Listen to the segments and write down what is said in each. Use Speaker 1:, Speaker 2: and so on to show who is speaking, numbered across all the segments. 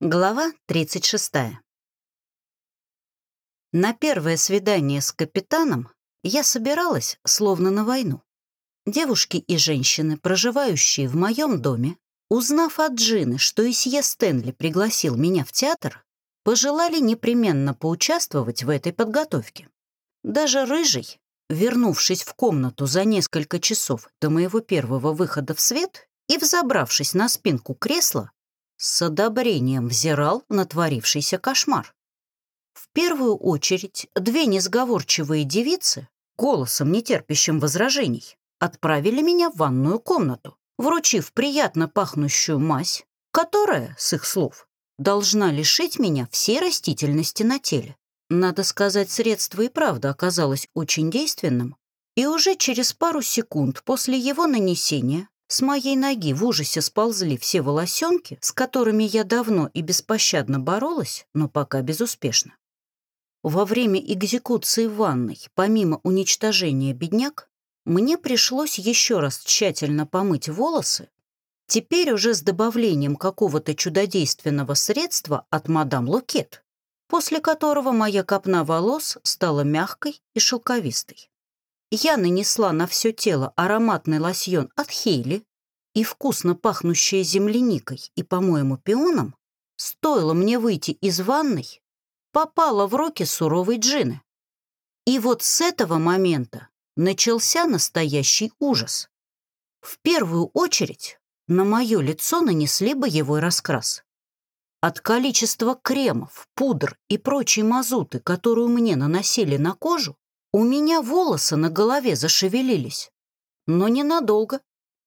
Speaker 1: Глава 36. На первое свидание с капитаном я собиралась словно на войну. Девушки и женщины, проживающие в моем доме, узнав от Джины, что Исье Стэнли пригласил меня в театр, пожелали непременно поучаствовать в этой подготовке. Даже Рыжий, вернувшись в комнату за несколько часов до моего первого выхода в свет и взобравшись на спинку кресла, с одобрением взирал на творившийся кошмар. В первую очередь две несговорчивые девицы, голосом нетерпящим возражений, отправили меня в ванную комнату, вручив приятно пахнущую мазь, которая, с их слов, должна лишить меня всей растительности на теле. Надо сказать, средство и правда оказалось очень действенным, и уже через пару секунд после его нанесения с моей ноги в ужасе сползли все волосенки, с которыми я давно и беспощадно боролась, но пока безуспешно. Во время экзекуции в ванной, помимо уничтожения бедняк, мне пришлось еще раз тщательно помыть волосы, теперь уже с добавлением какого-то чудодейственного средства от мадам Лукет, после которого моя копна волос стала мягкой и шелковистой я нанесла на все тело ароматный лосьон от Хейли и вкусно пахнущая земляникой и, по-моему, пионом, стоило мне выйти из ванной, попала в руки суровой джины. И вот с этого момента начался настоящий ужас. В первую очередь на мое лицо нанесли боевой раскрас. От количества кремов, пудр и прочей мазуты, которую мне наносили на кожу, у меня волосы на голове зашевелились, но ненадолго.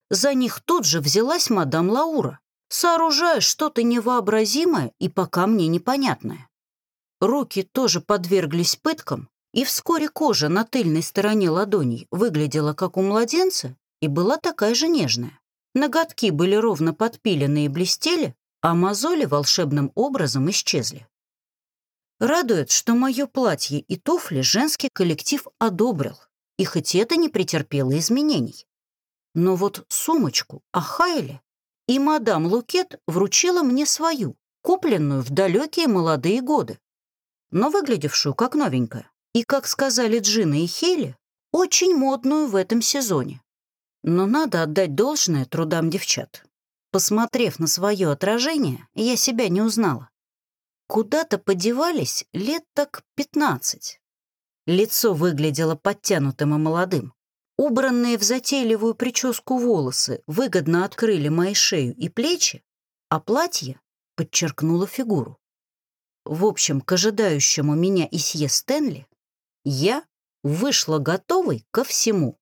Speaker 1: За них тут же взялась мадам Лаура, сооружая что-то невообразимое и пока мне непонятное. Руки тоже подверглись пыткам, и вскоре кожа на тыльной стороне ладоней выглядела как у младенца и была такая же нежная. Ноготки были ровно подпилены и блестели, а мозоли волшебным образом исчезли. Радует, что мое платье и туфли женский коллектив одобрил, и хоть это не претерпело изменений. Но вот сумочку Ахайли и мадам Лукет вручила мне свою, купленную в далекие молодые годы, но выглядевшую как новенькая. И, как сказали Джина и Хейли, очень модную в этом сезоне. Но надо отдать должное трудам девчат. Посмотрев на свое отражение, я себя не узнала. Куда-то подевались лет так пятнадцать. Лицо выглядело подтянутым и молодым. Убранные в затейливую прическу волосы выгодно открыли мои шею и плечи, а платье подчеркнуло фигуру. В общем, к ожидающему меня Исье Стэнли я вышла готовой ко всему.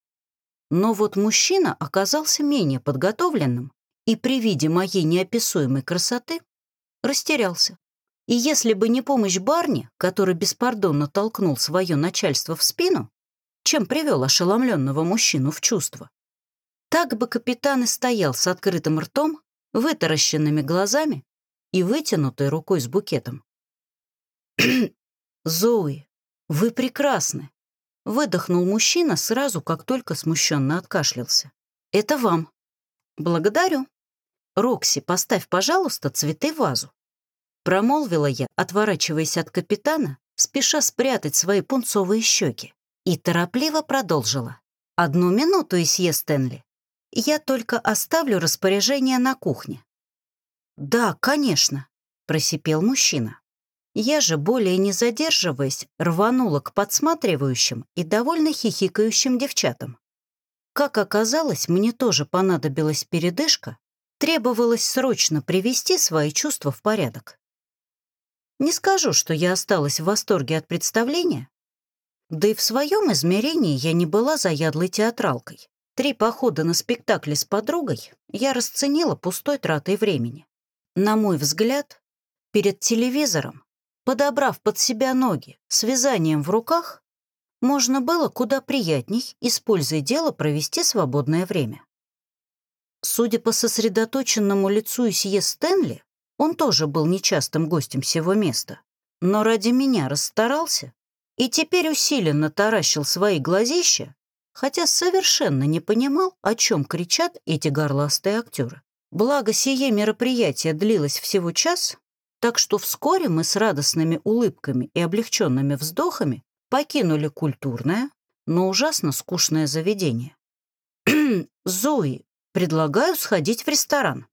Speaker 1: Но вот мужчина оказался менее подготовленным и при виде моей неописуемой красоты растерялся. И если бы не помощь Барни, который беспардонно толкнул свое начальство в спину, чем привел ошеломленного мужчину в чувство, так бы капитан и стоял с открытым ртом, вытаращенными глазами и вытянутой рукой с букетом. «Зоуи, вы прекрасны!» — выдохнул мужчина сразу, как только смущенно откашлялся. «Это вам». «Благодарю. Рокси, поставь, пожалуйста, цветы в вазу». Промолвила я, отворачиваясь от капитана, спеша спрятать свои пунцовые щеки, и торопливо продолжила. «Одну минуту, Исье Стэнли. Я только оставлю распоряжение на кухне». «Да, конечно», — просипел мужчина. Я же, более не задерживаясь, рванула к подсматривающим и довольно хихикающим девчатам. Как оказалось, мне тоже понадобилась передышка, требовалось срочно привести свои чувства в порядок. Не скажу, что я осталась в восторге от представления. Да и в своем измерении я не была заядлой театралкой. Три похода на спектакли с подругой я расценила пустой тратой времени. На мой взгляд, перед телевизором, подобрав под себя ноги, с вязанием в руках, можно было куда приятней, используя дело, провести свободное время. Судя по сосредоточенному лицу Исье Стэнли, он тоже был нечастым гостем всего места, но ради меня расстарался и теперь усиленно таращил свои глазища, хотя совершенно не понимал, о чем кричат эти горластые актеры. Благо, сие мероприятие длилось всего час, Так что вскоре мы с радостными улыбками и облегченными вздохами покинули культурное, но ужасно скучное заведение. «Зои, предлагаю сходить в ресторан»,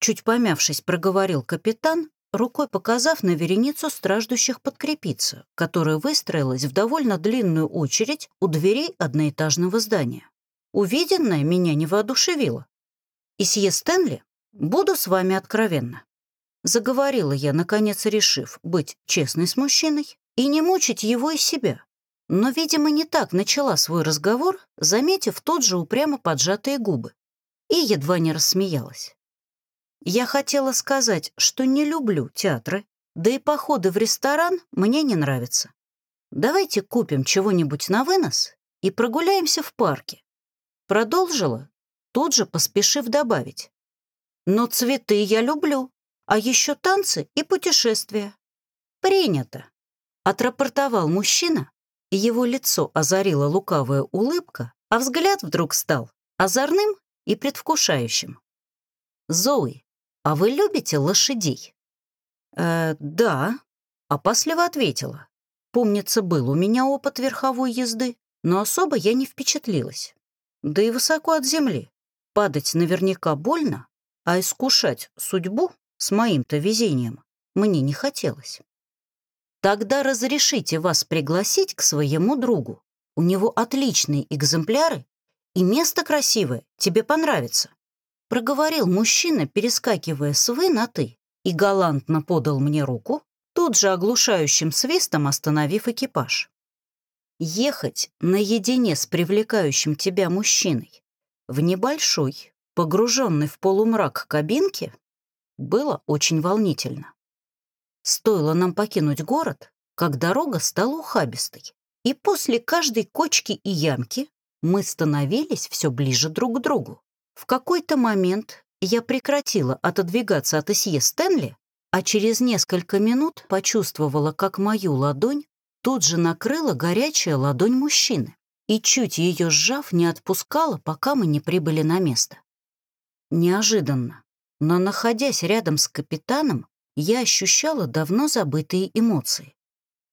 Speaker 1: чуть помявшись, проговорил капитан, рукой показав на вереницу страждущих подкрепиться, которая выстроилась в довольно длинную очередь у дверей одноэтажного здания. Увиденное меня не воодушевило. «Исье Стэнли, буду с вами откровенна». Заговорила я, наконец решив быть честной с мужчиной и не мучить его и себя. Но, видимо, не так начала свой разговор, заметив тот же упрямо поджатые губы. И едва не рассмеялась. Я хотела сказать, что не люблю театры, да и походы в ресторан мне не нравятся. Давайте купим чего-нибудь на вынос и прогуляемся в парке. Продолжила, тут же поспешив добавить. Но цветы я люблю, а еще танцы и путешествия. Принято, отрапортовал мужчина, и его лицо озарила лукавая улыбка, а взгляд вдруг стал озорным и предвкушающим. «Зои, «А вы любите лошадей?» «Э, «Да», — опасливо ответила. «Помнится, был у меня опыт верховой езды, но особо я не впечатлилась. Да и высоко от земли. Падать наверняка больно, а искушать судьбу с моим-то везением мне не хотелось. Тогда разрешите вас пригласить к своему другу. У него отличные экземпляры, и место красивое, тебе понравится проговорил мужчина, перескакивая с «вы» на «ты», и галантно подал мне руку, тут же оглушающим свистом остановив экипаж. Ехать наедине с привлекающим тебя мужчиной в небольшой, погруженной в полумрак кабинке было очень волнительно. Стоило нам покинуть город, как дорога стала ухабистой, и после каждой кочки и ямки мы становились все ближе друг к другу. В какой-то момент я прекратила отодвигаться от Исье Стэнли, а через несколько минут почувствовала, как мою ладонь тут же накрыла горячая ладонь мужчины и, чуть ее сжав, не отпускала, пока мы не прибыли на место. Неожиданно, но находясь рядом с капитаном, я ощущала давно забытые эмоции.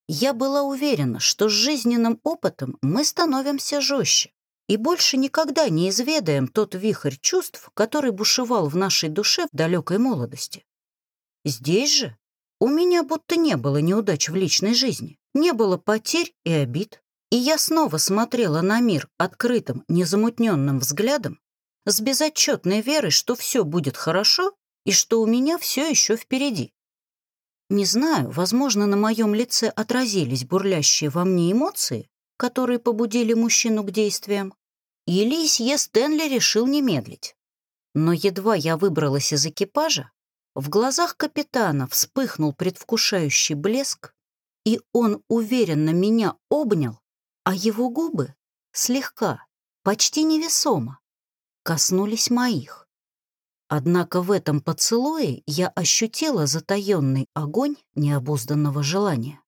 Speaker 1: Я была уверена, что с жизненным опытом мы становимся жестче, и больше никогда не изведаем тот вихрь чувств, который бушевал в нашей душе в далекой молодости. Здесь же у меня будто не было неудач в личной жизни, не было потерь и обид, и я снова смотрела на мир открытым, незамутненным взглядом, с безотчетной верой, что все будет хорошо и что у меня все еще впереди. Не знаю, возможно, на моем лице отразились бурлящие во мне эмоции, которые побудили мужчину к действиям, или Исье Стэнли решил не медлить. Но едва я выбралась из экипажа, в глазах капитана вспыхнул предвкушающий блеск, и он уверенно меня обнял, а его губы слегка, почти невесомо, коснулись моих. Однако в этом поцелуе я ощутила затаенный огонь необузданного желания.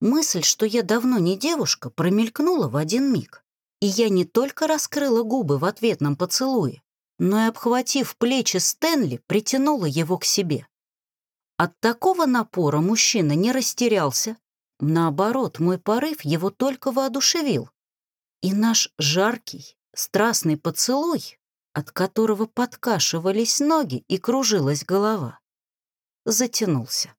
Speaker 1: Мысль, что я давно не девушка, промелькнула в один миг. И я не только раскрыла губы в ответном поцелуе, но и, обхватив плечи Стэнли, притянула его к себе. От такого напора мужчина не растерялся. Наоборот, мой порыв его только воодушевил. И наш жаркий, страстный поцелуй, от которого подкашивались ноги и кружилась голова, затянулся.